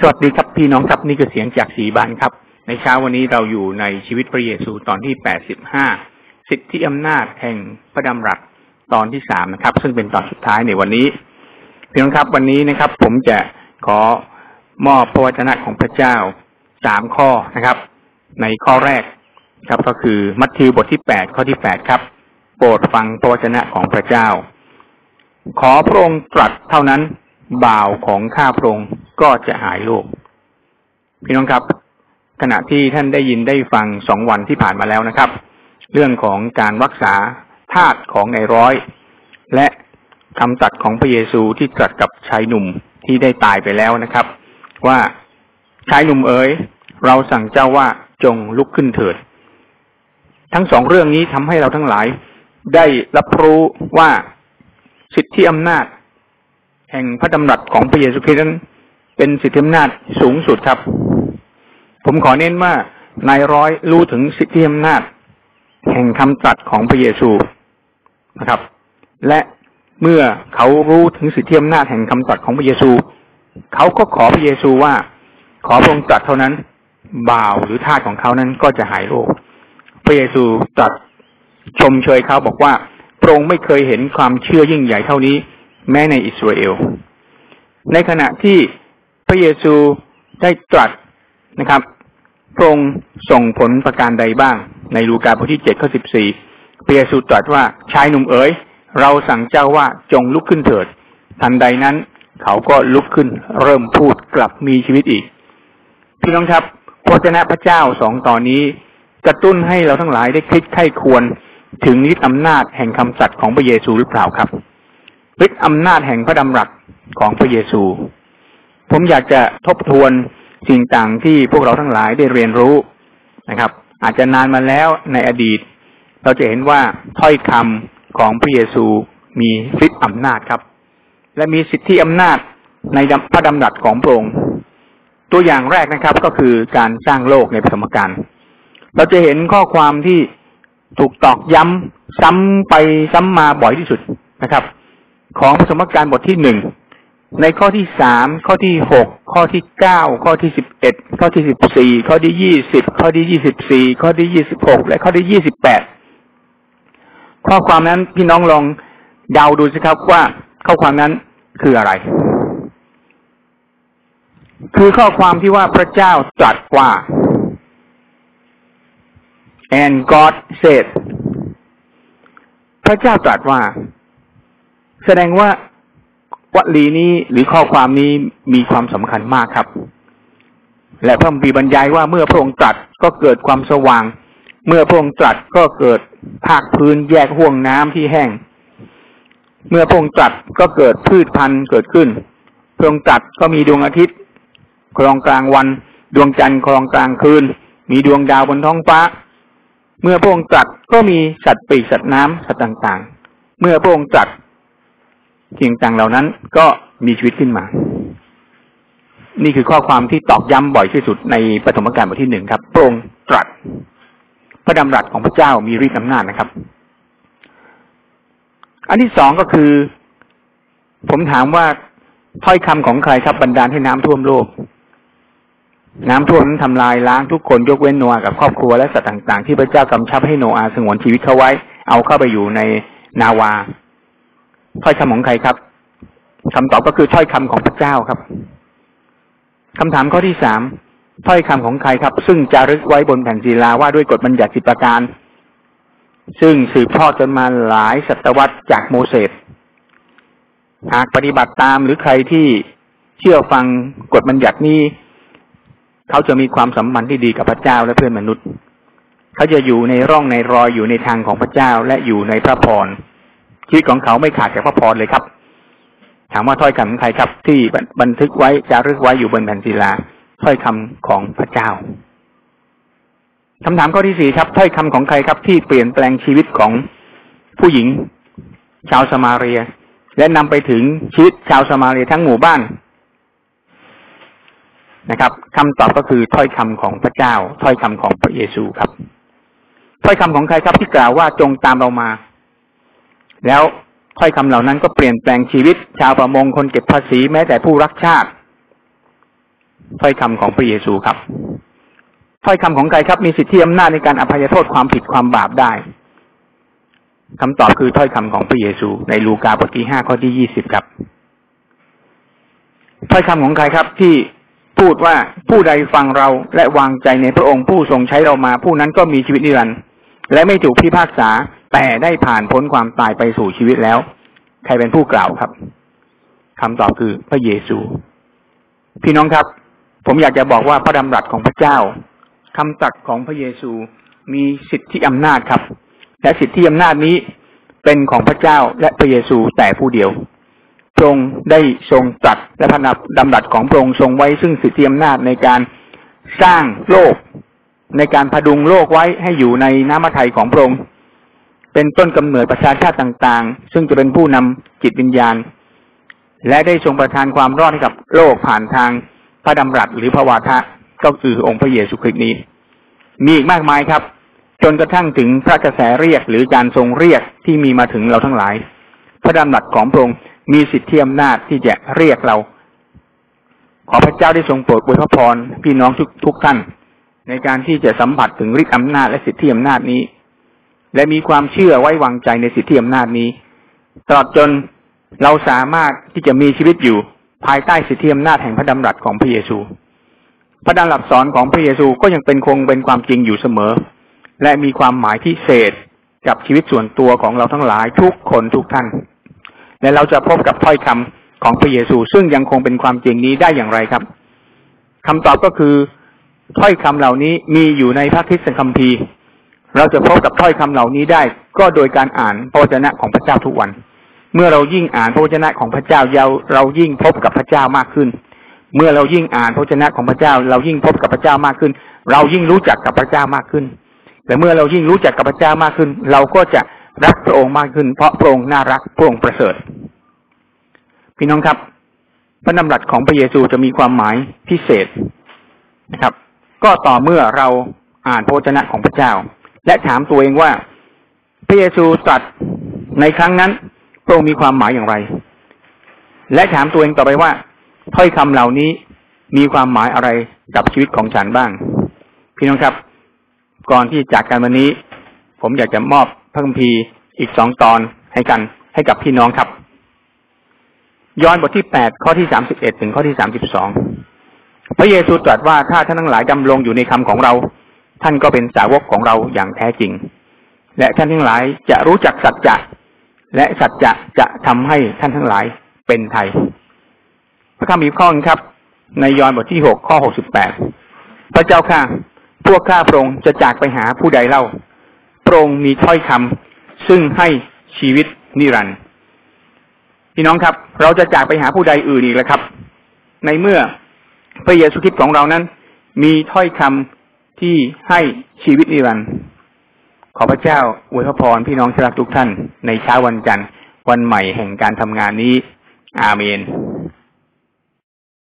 สวัสดีครับพี่น้องครับนี่คือเสียงจากสีบานครับ ในเช้าวันนี้เราอยู่ในชีวิตพระเยซูตอนที่แปดสิบห้าสิทธิอำนาจแห่งพระดำรัสตอนที่สามนะครับ ซึ่งเป็นตอนสุดท้ายในวันนี้พี่น้องครับวันนี้นะครับ ผมจะขอมอบพระวจนะของพระเจ้าสามข้อนะครับ ในข้อแรกครับ ก็คือมัทธิวบทที่แปดข้อที่แปดครับ โปรดฟังพระวจนะของพระเจ้า ขอพระองค์ตรัสเท่านั้นบ่าวของข้าพระองค์ ก็จะหายโรคพี่น้องครับ ขณะที่ท่านได้ยินได้ฟังสองวันที่ผ่านมาแล้วนะครับ เรื่องของการรักษาธาตุของในร้อย และคำตัดของพระเยซูที่ตรัสกับชายหนุ่มที่ได้ตายไปแล้วนะครับ ว่าชายหนุ่มเอ๋ยเราสั่งเจ้าว่าจงลุกขึ้นเถิด ทั้งสองเรื่องนี้ทำให้เราทั้งหลาย ได้รับรู้ว่าสิทธิอำนาจ แห่งพระดำรัสของพระเยซูคริสต์นั้น เป็นสิทธิอำนาจสูงสุดครับ ผมขอเน้นว่านายร้อยรู้ถึงสิทธิอำนาจ แห่งคำตรัสของพระเยซูนะครับ และเมื่อเขารู้ถึงสิทธิอำนาจแห่งคำตรัสของพระเยซู เขาก็ขอพระเยซูว่า ขอพระองค์ตรัสเท่านั้น บ่าวหรือทาสของเขานั้นก็จะหายโรคพระเยซูตรัสชมเชยเขาบอกว่าพระองค์ไม่เคยเห็นความเชื่อยิ่งใหญ่เท่านี้ แม้ในอิสราเอล ในขณะที่ พระเยซูได้ตรัสนะครับพระองค์ส่งผลประการใดบ้าง ในลูกาบทที่เจ็ดข้อสิบสี่พระเยซูตรัสว่าชายหนุ่มเอ๋ยเราสั่งเจ้าว่าจงลุกขึ้นเถิด ทันใดนั้น เขาก็ลุกขึ้นเริ่มพูดกลับมีชีวิตอีก พี่น้องครับพระเจ้าพระเจ้าสองตอนนี้ กระตุ้นให้เราทั้งหลายได้คิดไข้ควรถึงฤทธิอำนาจแห่งคำสัตย์ของพระเยซูหรือเปล่าครับฤทธิอำนาจแห่งพระดำรัสของพระเยซู ผมอยากจะทบทวนสิ่งต่างที่พวกเราทั้งหลายได้เรียนรู้นะครับ อาจจะนานมาแล้วในอดีต เราจะเห็นว่าถ้อยคำของพระเยซูมีฤทธิอำนาจครับ และมีสิทธิอำนาจในพระดำรัสของพระองค์ตัวอย่างแรกนะครับก็คือการสร้างโลกในปฐมกาลเราจะเห็นข้อความที่ถูกตอกย้ำซ้ำไปซ้ำมาบ่อยที่สุดนะครับ ของพระสมการบทที่หนึ่ง ในข้อที่สามข้อที่หกข้อที่เก้าข้อที่สิบเอ็ดข้อที่สิบสี่ข้อที่ยี่สิบข้อที่ยี่สิบสี่ข้อที่ยี่สิบหกและข้อที่ยี่สิบแปดข้อความนั้นพี่น้องลองเดาดูสิครับว่าข้อความนั้นคืออะไร คือข้อความที่ว่าพระเจ้าตรัสว่า and God said พระเจ้าตรัสว่า แสดงว่า วลีนี้หรือข้อความนี้มีความสำคัญมากครับ และพระมีบรรยายว่าเมื่อพระองค์ตรัสก็เกิดความสว่าง เมื่อพระองค์ตรัสก็เกิดภาคพื้นแยกห่วงน้ำที่แห้ง เมื่อพระองค์ตรัสก็เกิดพืชพันธุ์เกิดขึ้น พระองค์ตรัสก็มีดวงอาทิตย์ครองกลางวัน ดวงจันทร์ครองกลางคืน มีดวงดาวบนท้องฟ้า เมื่อพระองค์ตรัสก็มีสัตว์ปีกสัตว์น้ำสัตว์ต่างๆ เมื่อพระองค์ตรัส สิ่งต่างเหล่านั้นก็มีชีวิตขึ้นมา นี่คือข้อความที่ตอกย้ำบ่อยที่สุดในปฐมกาลบทที่หนึ่งครับพระองค์ตรัส พระดำรัสของพระเจ้ามีฤทธิ์อำนาจนะครับ อันที่สองก็คือ ผมถามว่าถ้อยคำของใครครับบันดาลให้น้ำท่วมโลกน้ำท่วมนั้นทำลายล้างทุกคนยกเว้นโนอากับครอบครัวและสัตว์ต่าง ๆ ที่พระเจ้ากำชับให้โนอาสงวนชีวิตเขาไว้ เอาเข้าไปอยู่ในนาวา ถ้อยคำของใครครับคำตอบก็คือถ้อยคำของพระเจ้าครับคำถามข้อที่สามถ้อยคำของใครครับ ซึ่งจารึกไว้บนแผ่นศิลาว่าด้วยกฎบัญญัติสิบประการ ซึ่งสืบทอดจนมาหลายศตวรรษจากโมเสสหากปฏิบัติตามหรือใครที่เชื่อฟังกฎบัญญัตินี้ เขาจะมีความสัมพันธ์ที่ดีกับพระเจ้าและเพื่อนมนุษย์ เขาจะอยู่ในร่องในรอยอยู่ในทางของพระเจ้าและอยู่ในพระพร ชีวิตของเขาไม่ขาดจากพระพรเลยครับ ถามว่าถ้อยคำของใครครับ ที่บันทึกไว้จารึกไว้อยู่บนแผ่นศิลาถ้อยคำของพระเจ้าคำถามข้อที่สี่ครับ ถ้อยคำของใครครับ ที่เปลี่ยนแปลงชีวิตของผู้หญิง ชาวสมาเรีย และนำไปถึงชีวิตชาวสมาเรียทั้งหมู่บ้านนะครับคำตอบก็คือถ้อยคำของพระเจ้า ถ้อยคำของพระเยซูครับ ถ้อยคำของใครครับที่กล่าวว่าจงตามเรามา แล้วถ้อยคำเหล่านั้นก็เปลี่ยนแปลงชีวิต ชาวประมงคนเก็บภาษีแม้แต่ผู้รักชาติถ้อยคำของพระเยซูครับถ้อยคำของใครครับมีสิทธิอำนาจในการอภัยโทษความผิดความบาปได้คำตอบคือถ้อยคำของพระเยซู ในลูกาบทที่ห้าข้อที่ยี่สิบครับถ้อยคำของใครครับที่พูดว่าผู้ใดฟังเราและวางใจในพระองค์ผู้ทรงใช้เรามา ผู้นั้นก็มีชีวิตนิรันดร์และไม่ถูกพิพากษา แต่ได้ผ่านพ้นความตายไปสู่ชีวิตแล้ว ใครเป็นผู้กล่าวครับคำตอบคือพระเยซู พี่น้องครับ ผมอยากจะบอกว่าพระดำรัสของพระเจ้าคำตักของพระเยซูมีสิทธิอำนาจครับ และสิทธิอำนาจนี้เป็นของพระเจ้าและพระเยซูแต่ผู้เดียวพระองค์ได้ทรงตรัสและพระดำรัสของพระองค์ทรงไว้ซึ่งสิทธิอำนาจในการสร้างโลก ในการพดุงโลกไว้ให้อยู่ในน้ำพระทัยของพระองค์ เป็นต้นกำเนิดประชาชาติต่างๆ ซึ่งจะเป็นผู้นำจิตวิญญาณ และได้ทรงประทานความรอดให้กับโลกผ่านทางพระดำรัสหรือพระวาทะก็คือองค์พระเยซูคริสต์นี้ มีอีกมากมายครับ จนกระทั่งถึงพระกระแสเรียกหรือการทรงเรียกที่มีมาถึงเราทั้งหลาย พระดำรัสของพระองค์มีสิทธิอำนาจที่จะเรียกเรา ขอพระเจ้าได้ทรงโปรดอวยพระพรพี่น้องทุกทุกท่าน ในการที่จะสัมผัสถึงฤทธิอำนาจและสิทธิอำนาจนี้ และมีความเชื่อไว้วางใจในสิทธิอำนาจนี้ ตลอดจนเราสามารถที่จะมีชีวิตอยู่ภายใต้สิทธิอำนาจแห่งพระดำรัสของพระเยซู พระดำรัสสอนของพระเยซูก็ยังเป็นคงเป็นความจริงอยู่เสมอ และมีความหมายพิเศษกับชีวิตส่วนตัวของเราทั้งหลายทุกคนทุกท่าน และเราจะพบกับถ้อยคำของพระเยซู ซึ่งยังคงเป็นความจริงนี้ได้อย่างไรครับคำตอบก็คือถ้อยคำเหล่านี้มีอยู่ในพระคิดคัมภีร์ เราจะพบกับถ้อยคำเหล่านี้ได้ ก็โดยการอ่านพระวจนะของพระเจ้าทุกวัน เมื่อเรายิ่งอ่านพระวจนะของพระเจ้าเราเรายิ่งพบกับพระเจ้ามากขึ้น เมื่อเรายิ่งอ่านพระวจนะของพระเจ้า เรายิ่งพบกับพระเจ้ามากขึ้น เรายิ่งรู้จักกับพระเจ้ามากขึ้นและเมื่อเรายิ่งรู้จักกับพระเจ้ามากขึ้น เราก็จะรักพระองค์มากขึ้น เพราะพระองค์น่ารักพระองค์ประเสริฐ พี่น้องครับพระนำรัสของพระเยซูจะมีความหมายพิเศษนะครับ ก็ต่อเมื่อเราอ่านพระวจนะของพระเจ้า และถามตัวเองว่า พระเยซูตรัสในครั้งนั้นพระองค์มีความหมายอย่างไร และถามตัวเองต่อไปว่าถ้อยคำเหล่านี้มีความหมายอะไรกับชีวิตของฉันบ้าง พี่น้องครับ ก่อนที่จากกันวันนี้ ผมอยากจะมอบพระคัมภีร์อีกสองตอนให้กันให้กับพี่น้องครับ ย้อนบทที่แปดข้อที่สามสิบเอ็ดถึงข้อที่สามสิบสองพระเยซูตรัสว่าถ้าท่านทั้งหลายดำรงอยู่ในคำของเรา ท่านก็เป็นสาวกของเราอย่างแท้จริง และท่านทั้งหลายจะรู้จักสัจจะและสัจจะจะทำให้ท่านทั้งหลายเป็นไทย พระคำอีกข้อครับ ในยอห์นบทที่หกข้อหกสิบแปดพระเจ้าข้าพวกข้าพระองค์จะจากไปหาผู้ใดเล่าพระองค์มีถ้อยคำซึ่งให้ชีวิตนิรันดร์พี่น้องครับ เราจะจากไปหาผู้ใดอื่นอีกแล้วครับ ในเมื่อพระเยซูคริสต์ของเรานั้น มีถ้อยคำ ที่ให้ชีวิตนิรันดร์ขอพระเจ้าอวยพรพี่น้องที่รักทุกท่านในเช้าวันจันทร์วันใหม่แห่งการทำงานนี้ อาเมน